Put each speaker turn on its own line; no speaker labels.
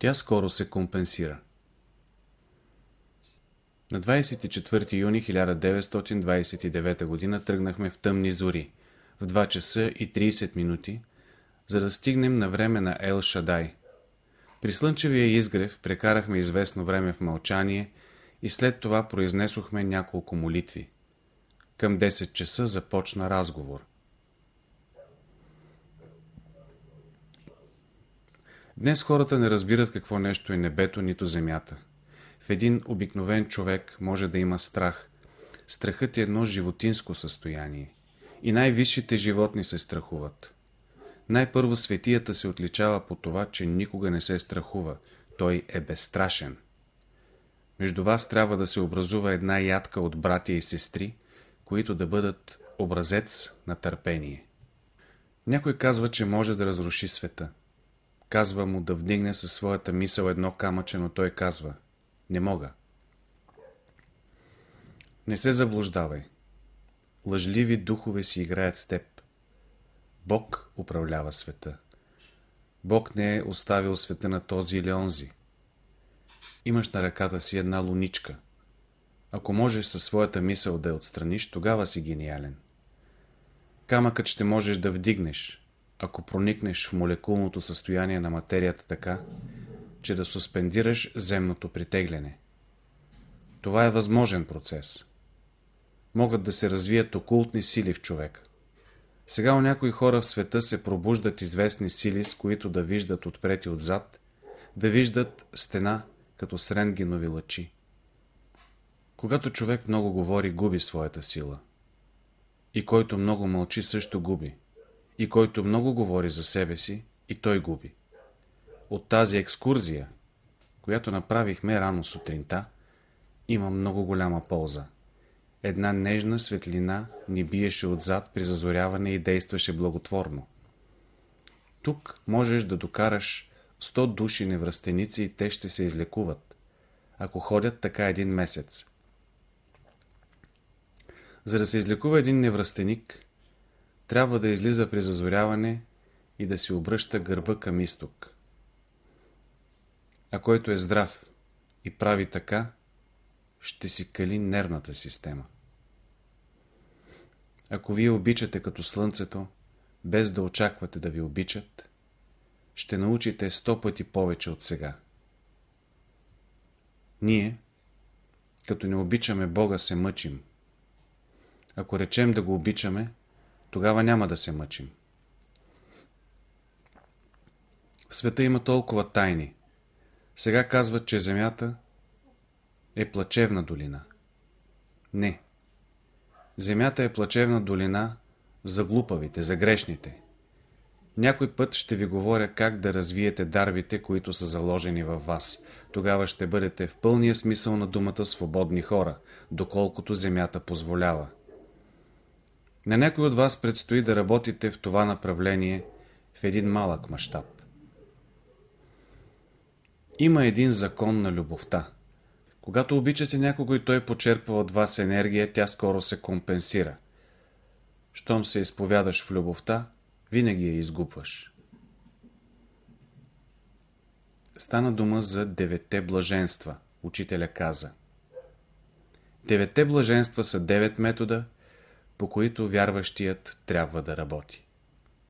Тя скоро се компенсира. На 24 юни 1929 г. тръгнахме в тъмни зори, в 2 часа и 30 минути, за да стигнем на време на Ел Шадай. При слънчевия изгрев прекарахме известно време в мълчание и след това произнесохме няколко молитви. Към 10 часа започна разговор. Днес хората не разбират какво нещо е небето, нито земята. В един обикновен човек може да има страх. Страхът е едно животинско състояние. И най-висшите животни се страхуват. Най-първо светията се отличава по това, че никога не се страхува. Той е безстрашен. Между вас трябва да се образува една ядка от братя и сестри, които да бъдат образец на търпение. Някой казва, че може да разруши света. Казва му да вдигне със своята мисъл едно камъче, но той казва Не мога. Не се заблуждавай. Лъжливи духове си играят с теб. Бог управлява света. Бог не е оставил света на този или онзи. Имаш на ръката си една луничка. Ако можеш със своята мисъл да я отстраниш, тогава си гениален. Камъкът ще можеш да вдигнеш, ако проникнеш в молекулното състояние на материята така, че да суспендираш земното притегляне. Това е възможен процес. Могат да се развият окултни сили в човека. Сега у някои хора в света се пробуждат известни сили, с които да виждат отпред и отзад, да виждат стена като с рентгенови лъчи. Когато човек много говори, губи своята сила. И който много мълчи, също губи. И който много говори за себе си, и той губи. От тази екскурзия, която направихме рано сутринта, има много голяма полза. Една нежна светлина ни биеше отзад при зазоряване и действаше благотворно. Тук можеш да докараш 100 души невръстеници и те ще се излекуват, ако ходят така един месец. За да се излекува един невръстеник, трябва да излиза при зазоряване и да си обръща гърба към изток. А който е здрав и прави така, ще си кали нервната система. Ако вие обичате като слънцето, без да очаквате да ви обичат, ще научите сто пъти повече от сега. Ние, като не обичаме Бога, се мъчим. Ако речем да го обичаме, тогава няма да се мъчим. В света има толкова тайни. Сега казват, че земята е плачевна долина. Не. Земята е плачевна долина за глупавите, за грешните. Някой път ще ви говоря как да развиете дарбите, които са заложени във вас. Тогава ще бъдете в пълния смисъл на думата свободни хора, доколкото земята позволява. На някой от вас предстои да работите в това направление в един малък мащаб. Има един закон на любовта. Когато обичате някого и той почерпва от вас енергия, тя скоро се компенсира. Щом се изповядаш в любовта, винаги я изгубваш. Стана дума за девете блаженства, учителя каза. Девете блаженства са девет метода, по които вярващият трябва да работи.